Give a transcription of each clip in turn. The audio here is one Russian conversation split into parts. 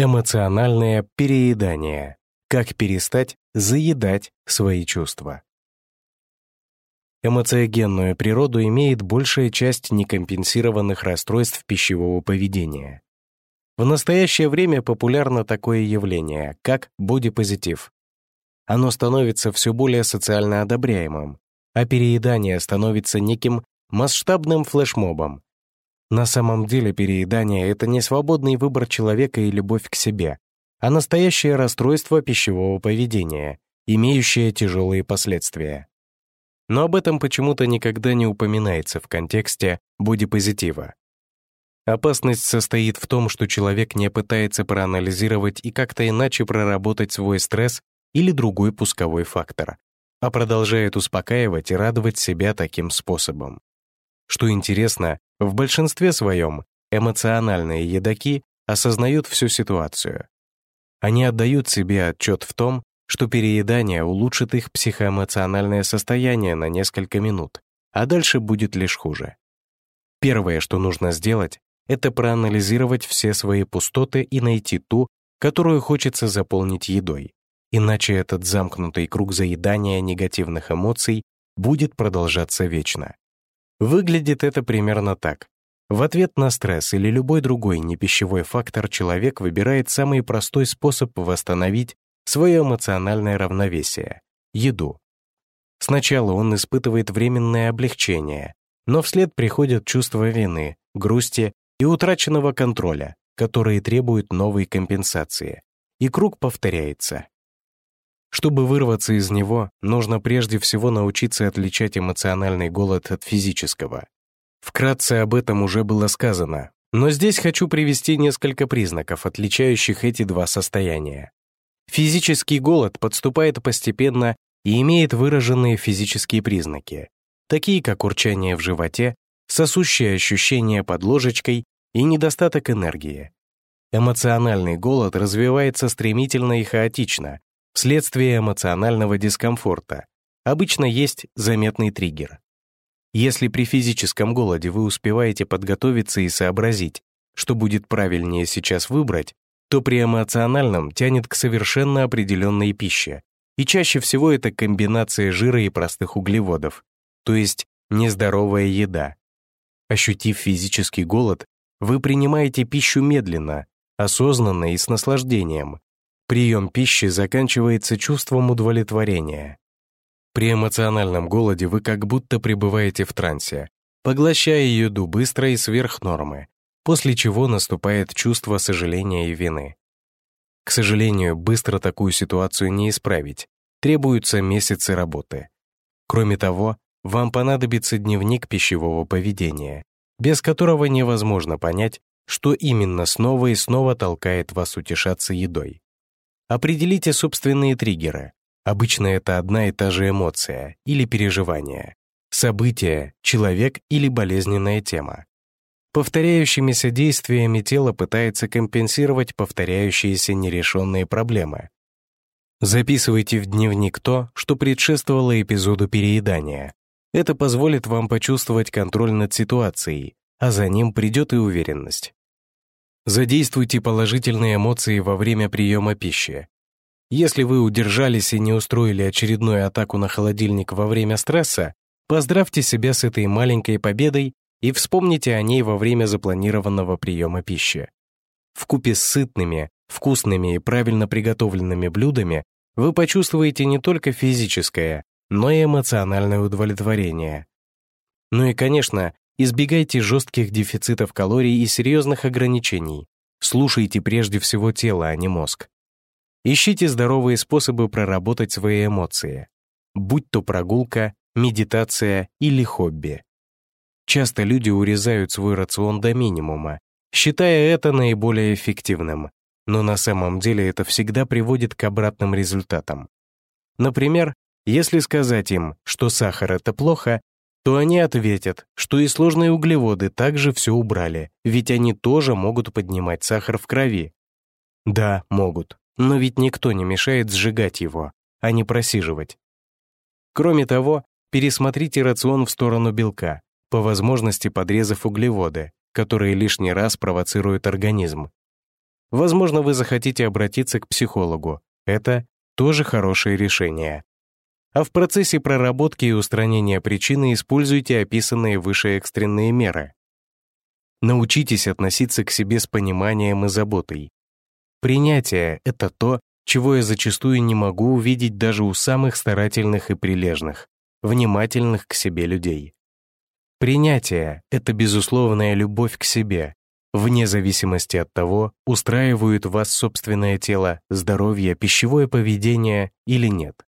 Эмоциональное переедание. Как перестать заедать свои чувства. Эмоциогенную природу имеет большая часть некомпенсированных расстройств пищевого поведения. В настоящее время популярно такое явление, как бодипозитив. Оно становится все более социально одобряемым, а переедание становится неким масштабным флешмобом, на самом деле переедание — это не свободный выбор человека и любовь к себе, а настоящее расстройство пищевого поведения, имеющее тяжелые последствия. Но об этом почему-то никогда не упоминается в контексте бодипозитива. Опасность состоит в том, что человек не пытается проанализировать и как-то иначе проработать свой стресс или другой пусковой фактор, а продолжает успокаивать и радовать себя таким способом. Что интересно, в большинстве своем эмоциональные едоки осознают всю ситуацию. Они отдают себе отчет в том, что переедание улучшит их психоэмоциональное состояние на несколько минут, а дальше будет лишь хуже. Первое, что нужно сделать, это проанализировать все свои пустоты и найти ту, которую хочется заполнить едой. Иначе этот замкнутый круг заедания негативных эмоций будет продолжаться вечно. Выглядит это примерно так. В ответ на стресс или любой другой непищевой фактор человек выбирает самый простой способ восстановить свое эмоциональное равновесие — еду. Сначала он испытывает временное облегчение, но вслед приходят чувства вины, грусти и утраченного контроля, которые требуют новой компенсации. И круг повторяется. Чтобы вырваться из него, нужно прежде всего научиться отличать эмоциональный голод от физического. Вкратце об этом уже было сказано, но здесь хочу привести несколько признаков, отличающих эти два состояния. Физический голод подступает постепенно и имеет выраженные физические признаки, такие как урчание в животе, сосущее ощущение под ложечкой и недостаток энергии. Эмоциональный голод развивается стремительно и хаотично, вследствие эмоционального дискомфорта. Обычно есть заметный триггер. Если при физическом голоде вы успеваете подготовиться и сообразить, что будет правильнее сейчас выбрать, то при эмоциональном тянет к совершенно определенной пище, и чаще всего это комбинация жира и простых углеводов, то есть нездоровая еда. Ощутив физический голод, вы принимаете пищу медленно, осознанно и с наслаждением, Прием пищи заканчивается чувством удовлетворения. При эмоциональном голоде вы как будто пребываете в трансе, поглощая еду быстро и сверх нормы, после чего наступает чувство сожаления и вины. К сожалению, быстро такую ситуацию не исправить, требуются месяцы работы. Кроме того, вам понадобится дневник пищевого поведения, без которого невозможно понять, что именно снова и снова толкает вас утешаться едой. Определите собственные триггеры. Обычно это одна и та же эмоция или переживание, событие, человек или болезненная тема. Повторяющимися действиями тело пытается компенсировать повторяющиеся нерешенные проблемы. Записывайте в дневник то, что предшествовало эпизоду переедания. Это позволит вам почувствовать контроль над ситуацией, а за ним придет и уверенность. Задействуйте положительные эмоции во время приема пищи. Если вы удержались и не устроили очередную атаку на холодильник во время стресса, поздравьте себя с этой маленькой победой и вспомните о ней во время запланированного приема пищи. Вкупе с сытными, вкусными и правильно приготовленными блюдами вы почувствуете не только физическое, но и эмоциональное удовлетворение. Ну и, конечно, Избегайте жестких дефицитов калорий и серьезных ограничений. Слушайте прежде всего тело, а не мозг. Ищите здоровые способы проработать свои эмоции, будь то прогулка, медитация или хобби. Часто люди урезают свой рацион до минимума, считая это наиболее эффективным, но на самом деле это всегда приводит к обратным результатам. Например, если сказать им, что сахар — это плохо, то они ответят, что и сложные углеводы также все убрали, ведь они тоже могут поднимать сахар в крови. Да, могут, но ведь никто не мешает сжигать его, а не просиживать. Кроме того, пересмотрите рацион в сторону белка, по возможности подрезав углеводы, которые лишний раз провоцируют организм. Возможно, вы захотите обратиться к психологу. Это тоже хорошее решение. А в процессе проработки и устранения причины используйте описанные выше экстренные меры. Научитесь относиться к себе с пониманием и заботой. Принятие — это то, чего я зачастую не могу увидеть даже у самых старательных и прилежных, внимательных к себе людей. Принятие — это безусловная любовь к себе, вне зависимости от того, устраивает вас собственное тело, здоровье, пищевое поведение или нет.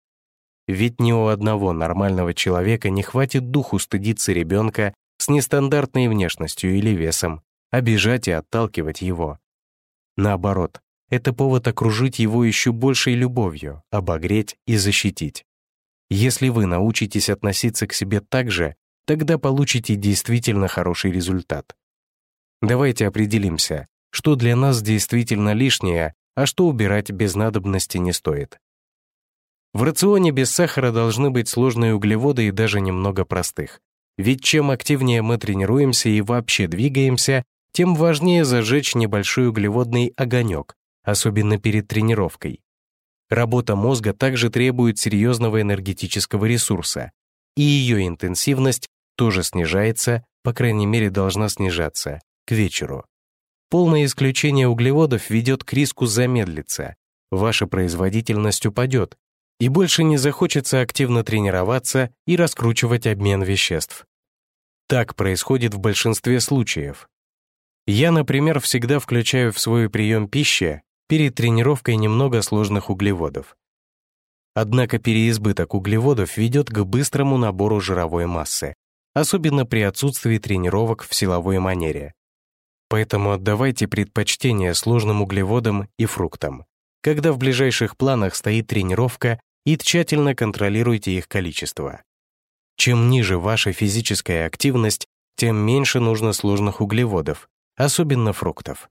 Ведь ни у одного нормального человека не хватит духу стыдиться ребенка с нестандартной внешностью или весом, обижать и отталкивать его. Наоборот, это повод окружить его еще большей любовью, обогреть и защитить. Если вы научитесь относиться к себе так же, тогда получите действительно хороший результат. Давайте определимся, что для нас действительно лишнее, а что убирать без надобности не стоит. В рационе без сахара должны быть сложные углеводы и даже немного простых. Ведь чем активнее мы тренируемся и вообще двигаемся, тем важнее зажечь небольшой углеводный огонек, особенно перед тренировкой. Работа мозга также требует серьезного энергетического ресурса, и ее интенсивность тоже снижается, по крайней мере должна снижаться, к вечеру. Полное исключение углеводов ведет к риску замедлиться, ваша производительность упадет, и больше не захочется активно тренироваться и раскручивать обмен веществ. Так происходит в большинстве случаев. Я, например, всегда включаю в свой прием пищи перед тренировкой немного сложных углеводов. Однако переизбыток углеводов ведет к быстрому набору жировой массы, особенно при отсутствии тренировок в силовой манере. Поэтому отдавайте предпочтение сложным углеводам и фруктам, когда в ближайших планах стоит тренировка и тщательно контролируйте их количество. Чем ниже ваша физическая активность, тем меньше нужно сложных углеводов, особенно фруктов.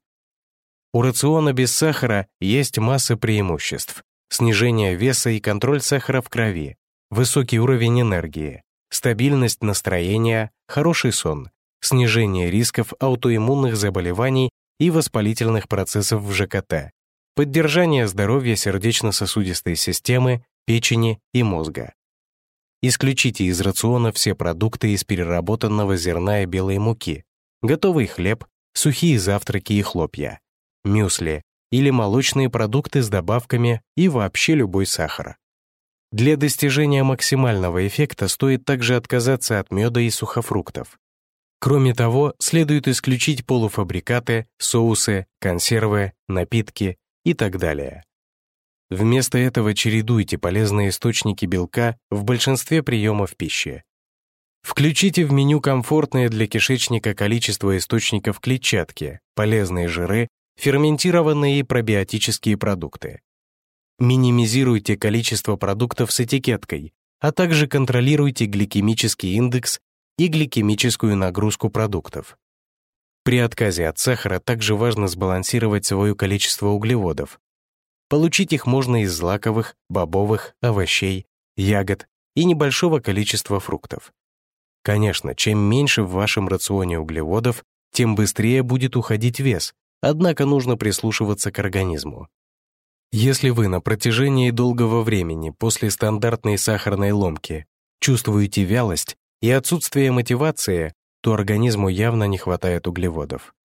У рациона без сахара есть масса преимуществ. Снижение веса и контроль сахара в крови, высокий уровень энергии, стабильность настроения, хороший сон, снижение рисков аутоиммунных заболеваний и воспалительных процессов в ЖКТ, поддержание здоровья сердечно-сосудистой системы печени и мозга. Исключите из рациона все продукты из переработанного зерна и белой муки, готовый хлеб, сухие завтраки и хлопья, мюсли или молочные продукты с добавками и вообще любой сахар. Для достижения максимального эффекта стоит также отказаться от меда и сухофруктов. Кроме того, следует исключить полуфабрикаты, соусы, консервы, напитки и так далее. Вместо этого чередуйте полезные источники белка в большинстве приемов пищи. Включите в меню комфортное для кишечника количество источников клетчатки, полезные жиры, ферментированные и пробиотические продукты. Минимизируйте количество продуктов с этикеткой, а также контролируйте гликемический индекс и гликемическую нагрузку продуктов. При отказе от сахара также важно сбалансировать свое количество углеводов, Получить их можно из злаковых, бобовых, овощей, ягод и небольшого количества фруктов. Конечно, чем меньше в вашем рационе углеводов, тем быстрее будет уходить вес, однако нужно прислушиваться к организму. Если вы на протяжении долгого времени после стандартной сахарной ломки чувствуете вялость и отсутствие мотивации, то организму явно не хватает углеводов.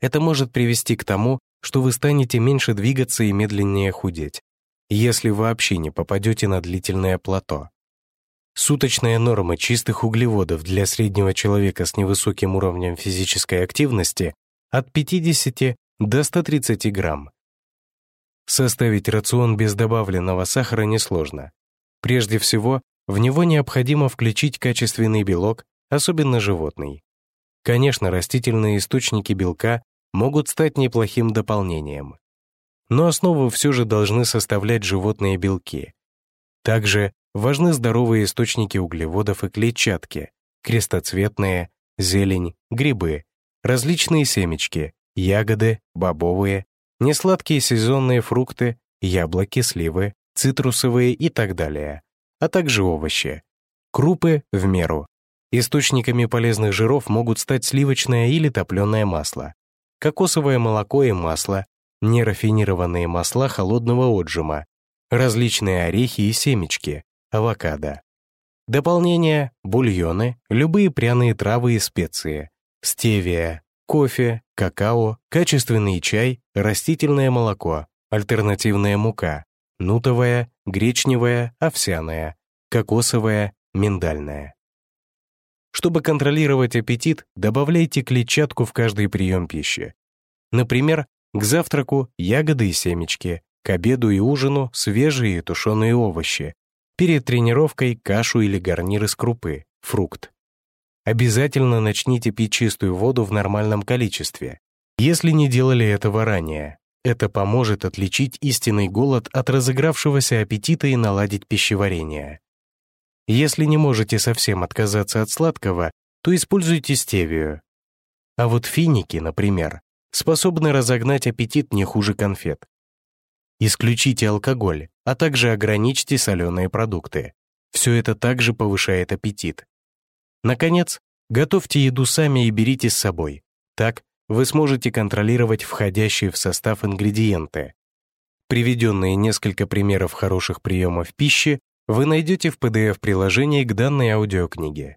Это может привести к тому, что вы станете меньше двигаться и медленнее худеть, если вообще не попадете на длительное плато. Суточная норма чистых углеводов для среднего человека с невысоким уровнем физической активности от 50 до 130 грамм. Составить рацион без добавленного сахара несложно. Прежде всего, в него необходимо включить качественный белок, особенно животный. Конечно, растительные источники белка могут стать неплохим дополнением. Но основу все же должны составлять животные белки. Также важны здоровые источники углеводов и клетчатки, крестоцветные, зелень, грибы, различные семечки, ягоды, бобовые, несладкие сезонные фрукты, яблоки, сливы, цитрусовые и так далее, а также овощи. Крупы в меру. Источниками полезных жиров могут стать сливочное или топленое масло, кокосовое молоко и масло, нерафинированные масла холодного отжима, различные орехи и семечки, авокадо. Дополнение – бульоны, любые пряные травы и специи, стевия, кофе, какао, качественный чай, растительное молоко, альтернативная мука, нутовая, гречневая, овсяная, кокосовая, миндальная. Чтобы контролировать аппетит, добавляйте клетчатку в каждый прием пищи. Например, к завтраку ягоды и семечки, к обеду и ужину свежие тушеные овощи, перед тренировкой кашу или гарнир из крупы, фрукт. Обязательно начните пить чистую воду в нормальном количестве, если не делали этого ранее. Это поможет отличить истинный голод от разыгравшегося аппетита и наладить пищеварение. Если не можете совсем отказаться от сладкого, то используйте стевию. А вот финики, например, способны разогнать аппетит не хуже конфет. Исключите алкоголь, а также ограничьте соленые продукты. Все это также повышает аппетит. Наконец, готовьте еду сами и берите с собой. Так вы сможете контролировать входящие в состав ингредиенты. Приведенные несколько примеров хороших приемов пищи вы найдете в PDF-приложении к данной аудиокниге.